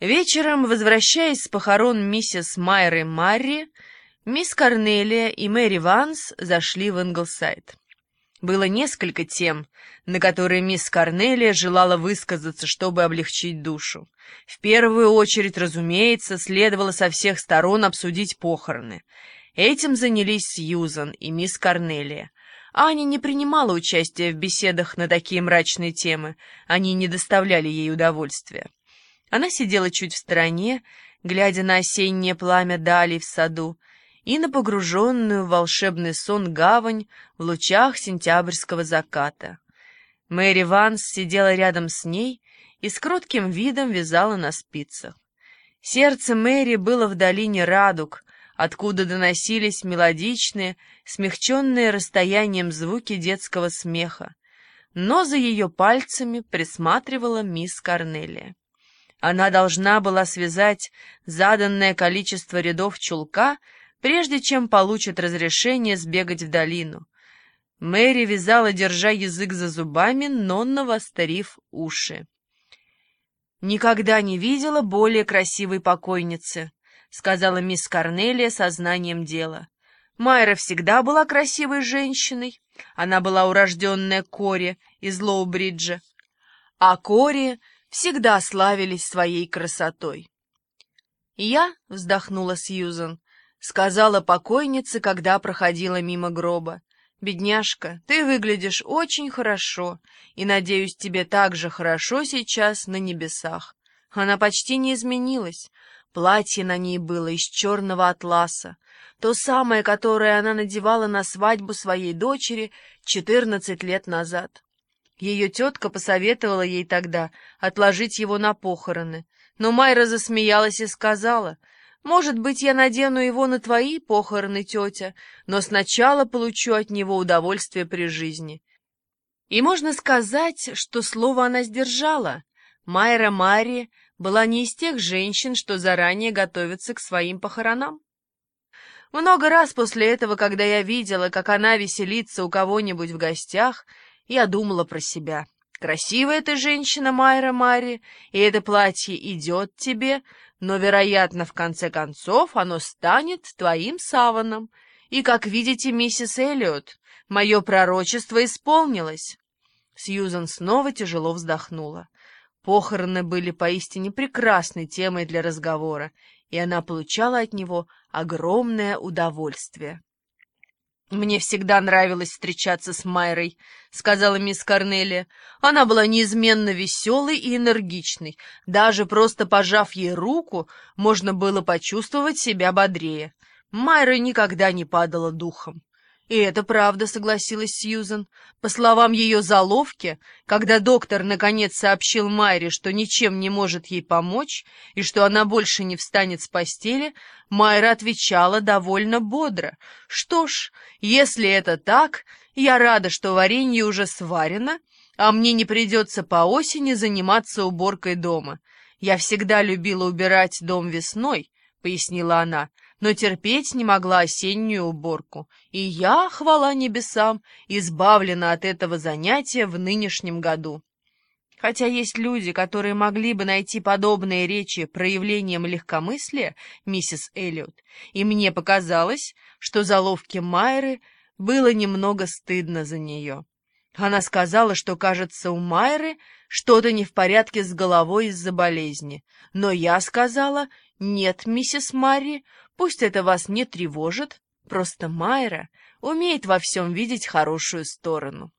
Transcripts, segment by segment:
Вечером, возвращаясь с похорон миссис Майры Марри, мисс Корнелия и Мэри Ванс зашли в Инглсайд. Было несколько тем, на которые мисс Корнелия желала высказаться, чтобы облегчить душу. В первую очередь, разумеется, следовало со всех сторон обсудить похороны. Этим занялись Сьюзан и мисс Корнелия. Аня не принимала участия в беседах на такие мрачные темы, они не доставляли ей удовольствия. Она сидела чуть в стороне, глядя на осеннее пламя дали в саду и на погруженную в волшебный сон гавань в лучах сентябрьского заката. Мэри Ванс сидела рядом с ней и с кротким видом вязала на спицах. Сердце Мэри было в долине радуг, откуда доносились мелодичные, смягченные расстоянием звуки детского смеха, но за ее пальцами присматривала мисс Корнелия. Она должна была связать заданное количество рядов чулка, прежде чем получит разрешение сбегать в долину. Мэри вязала, держа язык за зубами, но навострив уши. «Никогда не видела более красивой покойницы», — сказала мисс Корнелия сознанием дела. Майра всегда была красивой женщиной. Она была урожденная Кори из Лоу-Бриджа. А Кори всегда славились своей красотой. «Я», — вздохнула Сьюзан, — сказала покойнице, когда проходила мимо гроба. «Бедняжка, ты выглядишь очень хорошо, и, надеюсь, тебе так же хорошо сейчас на небесах». Она почти не изменилась. Платье на ней было из черного атласа, то самое, которое она надевала на свадьбу своей дочери четырнадцать лет назад. Ее тетка посоветовала ей тогда отложить его на похороны, но Майра засмеялась и сказала, «Может быть, я надену его на твои похороны, тетя, но сначала получу от него удовольствие при жизни». И можно сказать, что слово она сдержала. Майра Мари была не из тех женщин, что заранее готовятся к своим похоронам. Много раз после этого, когда я видела, как она веселится у кого-нибудь в гостях, я думала про себя. Красивая ты женщина, Майра Мари, и это платье идет тебе, но, вероятно, в конце концов оно станет твоим саваном. И, как видите, миссис Эллиот, мое пророчество исполнилось. Сьюзан снова тяжело вздохнула. Похороны были поистине прекрасной темой для разговора, и она получала от него огромное удовольствие. «Мне всегда нравилось встречаться с Майрой», — сказала мисс Корнелия. «Она была неизменно веселой и энергичной. Даже просто пожав ей руку, можно было почувствовать себя бодрее. Майра никогда не падала духом. И это правда, согласилась Сьюзен. По словам ее заловки, когда доктор наконец сообщил Майре, что ничем не может ей помочь и что она больше не встанет с постели, Майра отвечала довольно бодро. «Что ж, если это так, я рада, что варенье уже сварено, а мне не придется по осени заниматься уборкой дома. Я всегда любила убирать дом весной», — пояснила она, — но терпеть не могла осеннюю уборку, и я, хвала небесам, избавлена от этого занятия в нынешнем году. Хотя есть люди, которые могли бы найти подобные речи проявлением легкомыслия, миссис Эллиот, и мне показалось, что заловке Майры было немного стыдно за нее. Она сказала, что, кажется, у Майры что-то не в порядке с головой из-за болезни. Но я сказала, нет, миссис Марри, Пусть это вас не тревожит, просто Майра умеет во всем видеть хорошую сторону.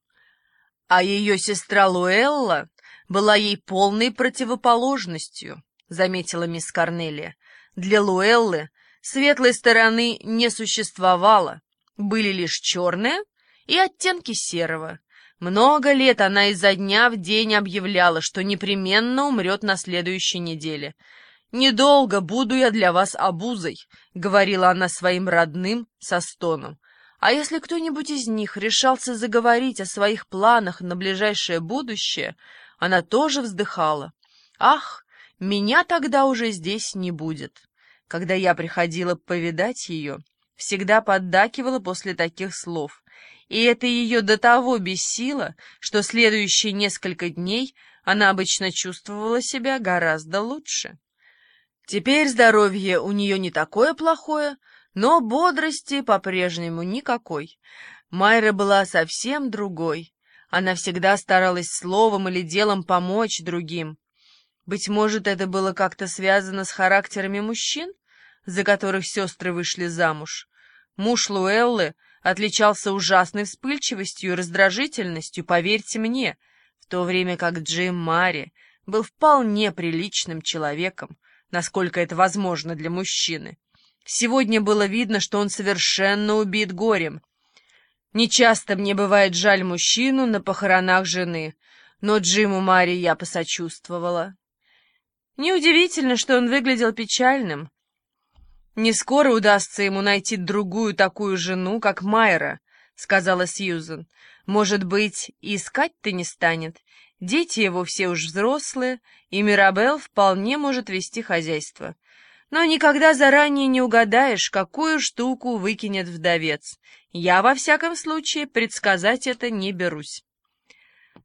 А ее сестра Луэлла была ей полной противоположностью, заметила мисс Корнелия. Для Луэллы светлой стороны не существовало, были лишь черная и оттенки серого. Много лет она изо дня в день объявляла, что непременно умрет на следующей неделе — «Недолго буду я для вас обузой», — говорила она своим родным со стоном. А если кто-нибудь из них решался заговорить о своих планах на ближайшее будущее, она тоже вздыхала. «Ах, меня тогда уже здесь не будет». Когда я приходила повидать ее, всегда поддакивала после таких слов, и это ее до того бесило, что следующие несколько дней она обычно чувствовала себя гораздо лучше. Теперь здоровье у нее не такое плохое, но бодрости по-прежнему никакой. Майра была совсем другой. Она всегда старалась словом или делом помочь другим. Быть может, это было как-то связано с характерами мужчин, за которых сестры вышли замуж. Муж Луэллы отличался ужасной вспыльчивостью и раздражительностью, поверьте мне, в то время как Джим Мари был вполне приличным человеком, насколько это возможно для мужчины. Сегодня было видно, что он совершенно убит горем. Нечасто мне бывает жаль мужчину на похоронах жены, но Джиму Мари я посочувствовала. Неудивительно, что он выглядел печальным. Не скоро удастся ему найти другую такую жену, как Майра, — сказала Сьюзен. Может быть, искать-то не станет. Дети его все уж взрослые, и Мирабел вполне может вести хозяйство. Но никогда заранее не угадаешь, какую штуку выкинет вдовец. Я, во всяком случае, предсказать это не берусь.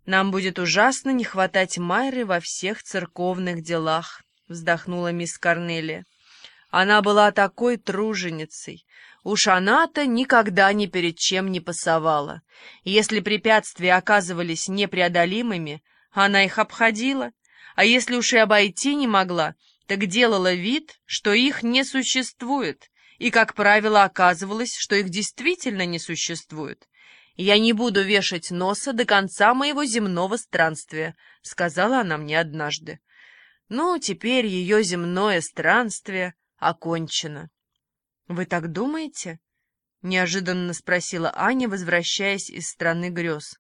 «Нам будет ужасно не хватать Майры во всех церковных делах», — вздохнула мисс Корнелия. Она была такой труженицей. Уж она-то никогда ни перед чем не пасовала. Если препятствия оказывались непреодолимыми, она их обходила, а если уж и обойти не могла, так делала вид, что их не существует, и, как правило, оказывалось, что их действительно не существует. «Я не буду вешать носа до конца моего земного странствия», — сказала она мне однажды. Ну, теперь ее земное странствие окончено. «Вы так думаете?» — неожиданно спросила Аня, возвращаясь из страны грез.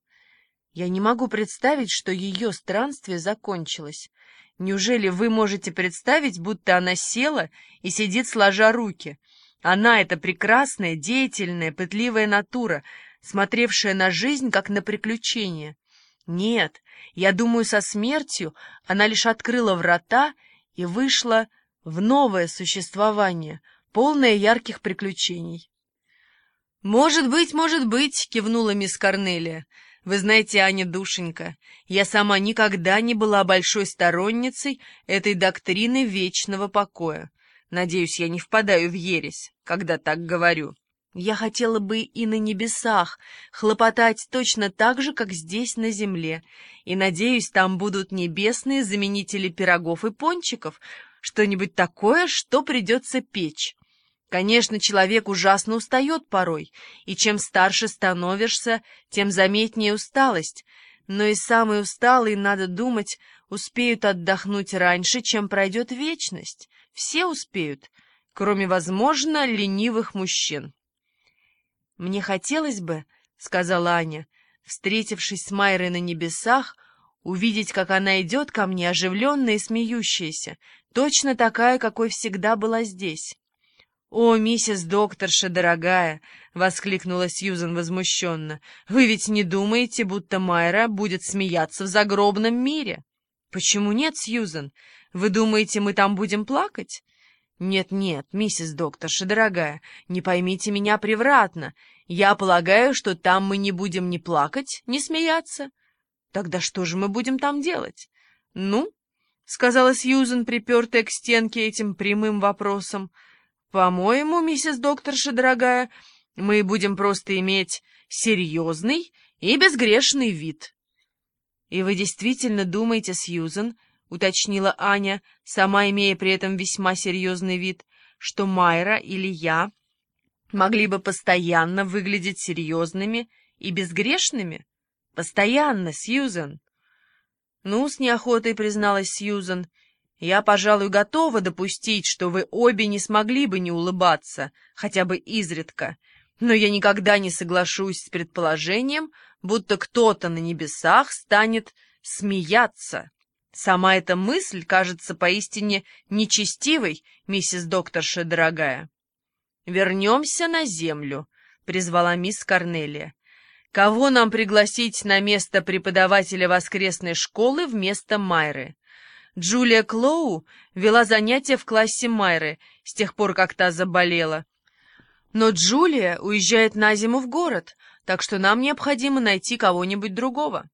«Я не могу представить, что ее странствие закончилось. Неужели вы можете представить, будто она села и сидит сложа руки? Она — это прекрасная, деятельная, пытливая натура, смотревшая на жизнь как на приключение. Нет, я думаю, со смертью она лишь открыла врата и вышла в новое существование, полное ярких приключений. «Может быть, может быть», — кивнула мисс Корнелия. «Вы знаете, Аня, душенька, я сама никогда не была большой сторонницей этой доктрины вечного покоя. Надеюсь, я не впадаю в ересь, когда так говорю. Я хотела бы и на небесах хлопотать точно так же, как здесь на земле, и, надеюсь, там будут небесные заменители пирогов и пончиков, что-нибудь такое, что придется печь. Конечно, человек ужасно устает порой, и чем старше становишься, тем заметнее усталость, но и самые усталые, надо думать, успеют отдохнуть раньше, чем пройдет вечность. Все успеют, кроме, возможно, ленивых мужчин. «Мне хотелось бы, — сказала Аня, — встретившись с Майрой на небесах, увидеть, как она идет ко мне, оживленная и смеющаяся, точно такая, какой всегда была здесь. «О, миссис докторша, дорогая!» — воскликнула Сьюзен возмущенно. «Вы ведь не думаете, будто Майра будет смеяться в загробном мире?» «Почему нет, Сьюзен? Вы думаете, мы там будем плакать?» «Нет-нет, миссис докторша, дорогая, не поймите меня превратно. Я полагаю, что там мы не будем ни плакать, ни смеяться. Тогда что же мы будем там делать?» «Ну?» — сказала Сьюзен, припертая к стенке этим прямым вопросом. «По-моему, миссис докторша, дорогая, мы будем просто иметь серьезный и безгрешный вид». «И вы действительно думаете, Сьюзен, —— уточнила Аня, сама имея при этом весьма серьезный вид, что Майра или я могли бы постоянно выглядеть серьезными и безгрешными? Постоянно, Сьюзен. Ну, с неохотой призналась Сьюзен, я, пожалуй, готова допустить, что вы обе не смогли бы не улыбаться, хотя бы изредка, но я никогда не соглашусь с предположением, будто кто-то на небесах станет смеяться. Сама эта мысль кажется поистине нечестивой, миссис докторша дорогая. «Вернемся на землю», — призвала мисс Корнелия. «Кого нам пригласить на место преподавателя воскресной школы вместо Майры?» Джулия Клоу вела занятия в классе Майры с тех пор, как та заболела. Но Джулия уезжает на зиму в город, так что нам необходимо найти кого-нибудь другого.